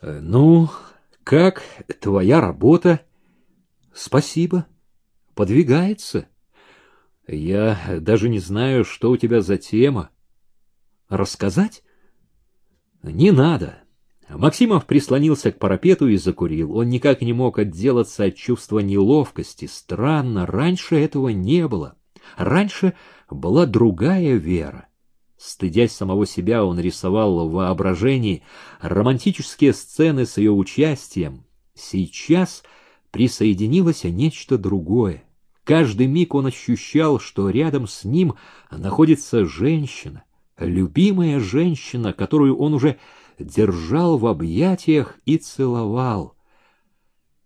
Э, «Ну, как твоя работа?» «Спасибо. Подвигается. Я даже не знаю, что у тебя за тема. Рассказать?» «Не надо». Максимов прислонился к парапету и закурил. Он никак не мог отделаться от чувства неловкости. Странно, раньше этого не было. Раньше была другая вера. Стыдясь самого себя, он рисовал в воображении романтические сцены с ее участием. Сейчас присоединилось нечто другое. Каждый миг он ощущал, что рядом с ним находится женщина, любимая женщина, которую он уже держал в объятиях и целовал.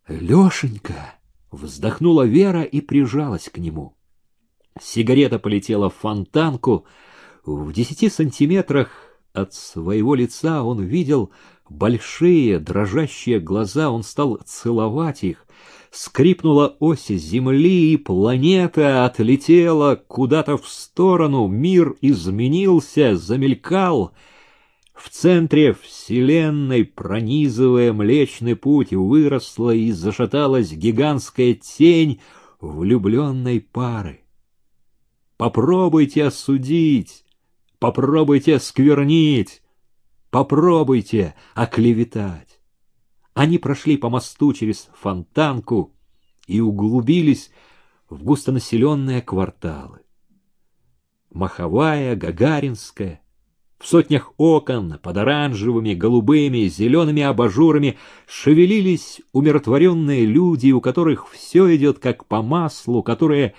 «Лешенька!» — вздохнула Вера и прижалась к нему. Сигарета полетела в фонтанку. В десяти сантиметрах от своего лица он видел большие дрожащие глаза, он стал целовать их. Скрипнула ось земли, и планета отлетела куда-то в сторону, мир изменился, замелькал. В центре вселенной, пронизывая Млечный Путь, выросла и зашаталась гигантская тень влюбленной пары. Попробуйте осудить, попробуйте сквернить, попробуйте оклеветать. Они прошли по мосту через фонтанку и углубились в густонаселенные кварталы. Маховая, Гагаринская, в сотнях окон под оранжевыми, голубыми, зелеными абажурами шевелились умиротворенные люди, у которых все идет как по маслу, которые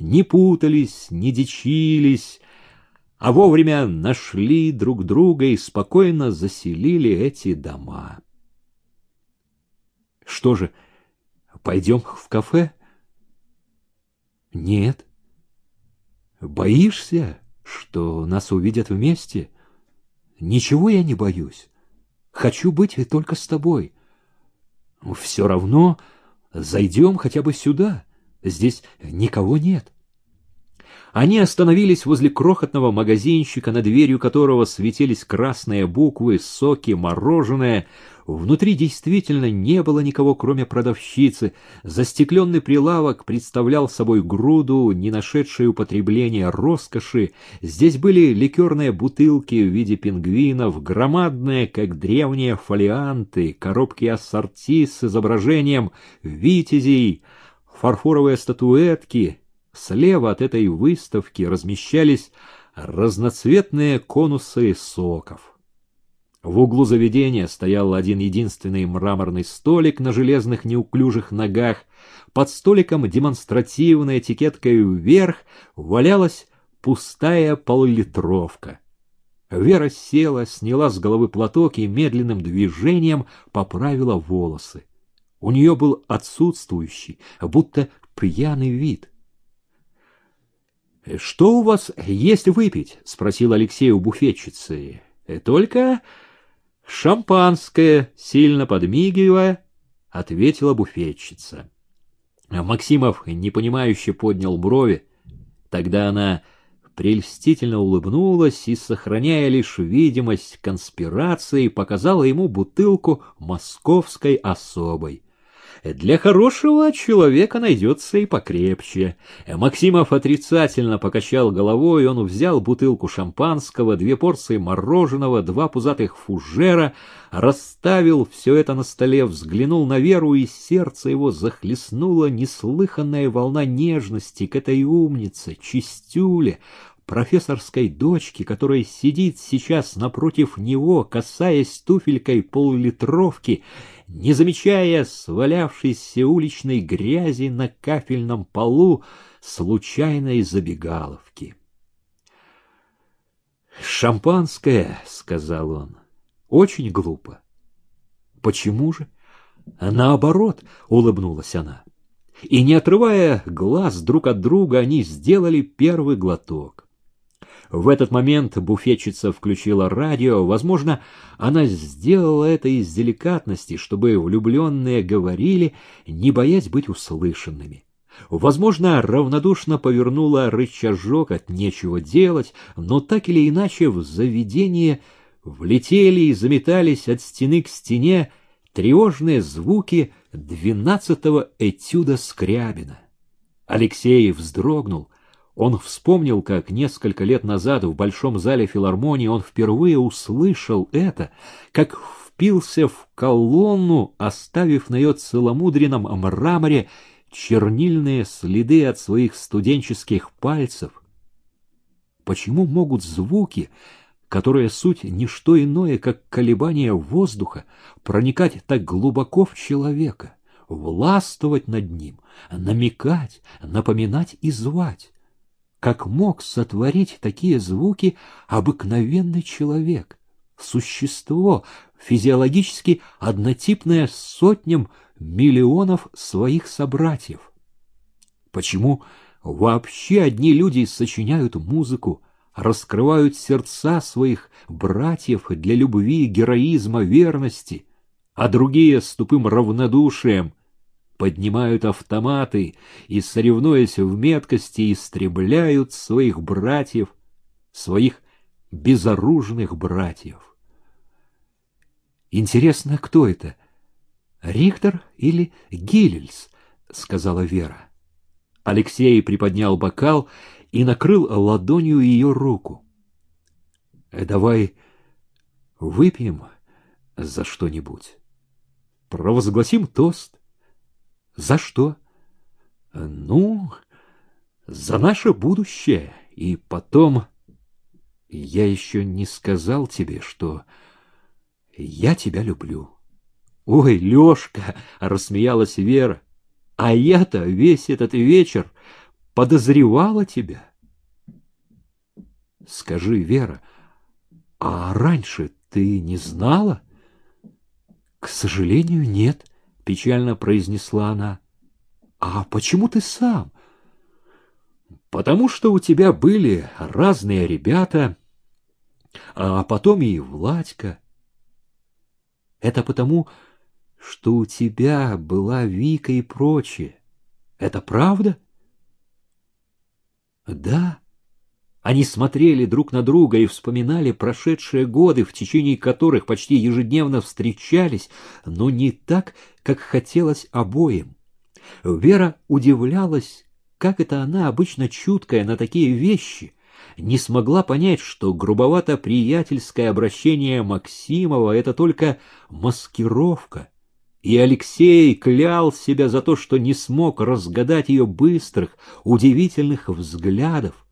не путались, не дичились, а вовремя нашли друг друга и спокойно заселили эти дома. Что же, пойдем в кафе? Нет. Боишься, что нас увидят вместе? Ничего я не боюсь. Хочу быть только с тобой. Все равно зайдем хотя бы сюда. Здесь никого нет. Они остановились возле крохотного магазинчика, над дверью которого светились красные буквы, соки, мороженое. Внутри действительно не было никого, кроме продавщицы. Застекленный прилавок представлял собой груду, не нашедшей употребления роскоши. Здесь были ликерные бутылки в виде пингвинов, громадные, как древние фолианты, коробки ассорти с изображением витязей, фарфоровые статуэтки. Слева от этой выставки размещались разноцветные конусы соков. В углу заведения стоял один единственный мраморный столик на железных неуклюжих ногах. Под столиком демонстративной этикеткой вверх валялась пустая полулитровка. Вера села, сняла с головы платок и медленным движением поправила волосы. У нее был отсутствующий, будто пьяный вид. — Что у вас есть выпить? — спросил Алексей у буфетчицы. — Только шампанское, сильно подмигивая, — ответила буфетчица. Максимов непонимающе поднял брови. Тогда она прельстительно улыбнулась и, сохраняя лишь видимость конспирации, показала ему бутылку московской особой. Для хорошего человека найдется и покрепче. Максимов отрицательно покачал головой, он взял бутылку шампанского, две порции мороженого, два пузатых фужера, расставил все это на столе, взглянул на Веру, и сердце его захлестнула неслыханная волна нежности к этой умнице, чистюле, профессорской дочки, которая сидит сейчас напротив него, касаясь туфелькой полулитровки, не замечая свалявшейся уличной грязи на кафельном полу случайной забегаловки. «Шампанское», — сказал он, — «очень глупо». «Почему же?» «Наоборот», — улыбнулась она. И, не отрывая глаз друг от друга, они сделали первый глоток. В этот момент буфетчица включила радио. Возможно, она сделала это из деликатности, чтобы влюбленные говорили, не боясь быть услышанными. Возможно, равнодушно повернула рычажок от нечего делать, но так или иначе в заведение влетели и заметались от стены к стене тревожные звуки двенадцатого этюда Скрябина. Алексей вздрогнул. Он вспомнил, как несколько лет назад в Большом зале филармонии он впервые услышал это, как впился в колонну, оставив на ее целомудренном мраморе чернильные следы от своих студенческих пальцев. Почему могут звуки, которые суть не что иное, как колебания воздуха, проникать так глубоко в человека, властвовать над ним, намекать, напоминать и звать? Как мог сотворить такие звуки обыкновенный человек, существо, физиологически однотипное сотням миллионов своих собратьев? Почему вообще одни люди сочиняют музыку, раскрывают сердца своих братьев для любви, героизма, верности, а другие с тупым равнодушием поднимают автоматы и, соревнуясь в меткости, истребляют своих братьев, своих безоружных братьев. Интересно, кто это? Рихтер или Гиллельс? сказала Вера. Алексей приподнял бокал и накрыл ладонью ее руку. «Э, давай выпьем за что-нибудь. Провозгласим тост. За что? Ну, за наше будущее. И потом... Я еще не сказал тебе, что я тебя люблю. Ой, Лешка, рассмеялась Вера. А я-то весь этот вечер подозревала тебя. Скажи, Вера, а раньше ты не знала? К сожалению, нет, печально произнесла она. А почему ты сам? Потому что у тебя были разные ребята, а потом и Владька. Это потому, что у тебя была Вика и прочее. Это правда? Да. Они смотрели друг на друга и вспоминали прошедшие годы, в течение которых почти ежедневно встречались, но не так, как хотелось обоим. Вера удивлялась, как это она, обычно чуткая на такие вещи, не смогла понять, что грубовато-приятельское обращение Максимова — это только маскировка, и Алексей клял себя за то, что не смог разгадать ее быстрых, удивительных взглядов.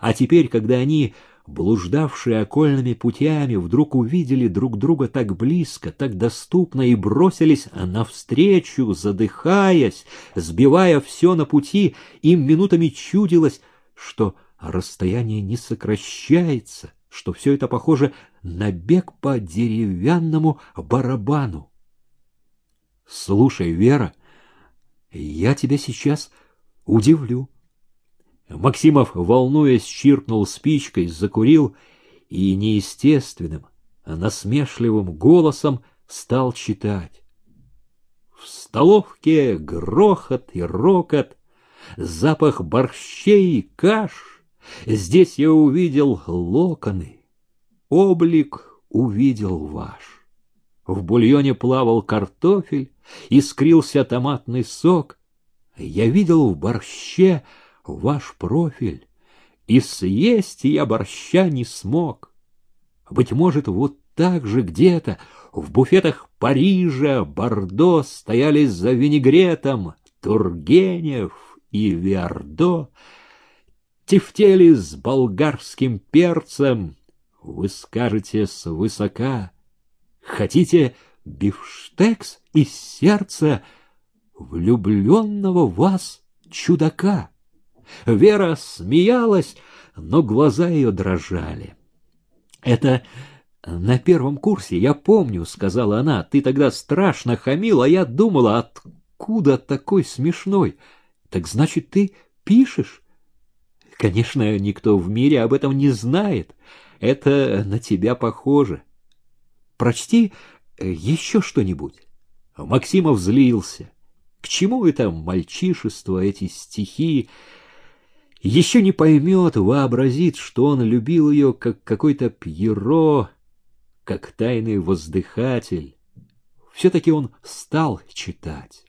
А теперь, когда они, блуждавшие окольными путями, вдруг увидели друг друга так близко, так доступно и бросились навстречу, задыхаясь, сбивая все на пути, им минутами чудилось, что расстояние не сокращается, что все это похоже на бег по деревянному барабану. Слушай, Вера, я тебя сейчас удивлю. Максимов, волнуясь, чиркнул спичкой, закурил и неестественным, насмешливым голосом стал читать. В столовке грохот и рокот, запах борщей и каш. Здесь я увидел локоны, облик увидел ваш. В бульоне плавал картофель, искрился томатный сок. Я видел в борще ваш профиль, и съесть я борща не смог. Быть может, вот так же где-то в буфетах Парижа, Бордо стояли за винегретом Тургенев и Виардо, тефтели с болгарским перцем, вы скажете свысока — Хотите бифштекс из сердца влюбленного вас чудака? Вера смеялась, но глаза ее дрожали. Это на первом курсе, я помню, сказала она, ты тогда страшно хамил, а я думала, откуда такой смешной? Так значит, ты пишешь? Конечно, никто в мире об этом не знает. Это на тебя похоже. Прочти э, еще что-нибудь. Максимов злился. К чему это мальчишество, эти стихи? Еще не поймет, вообразит, что он любил ее, как какой-то Пьеро, как тайный воздыхатель. Все-таки он стал читать.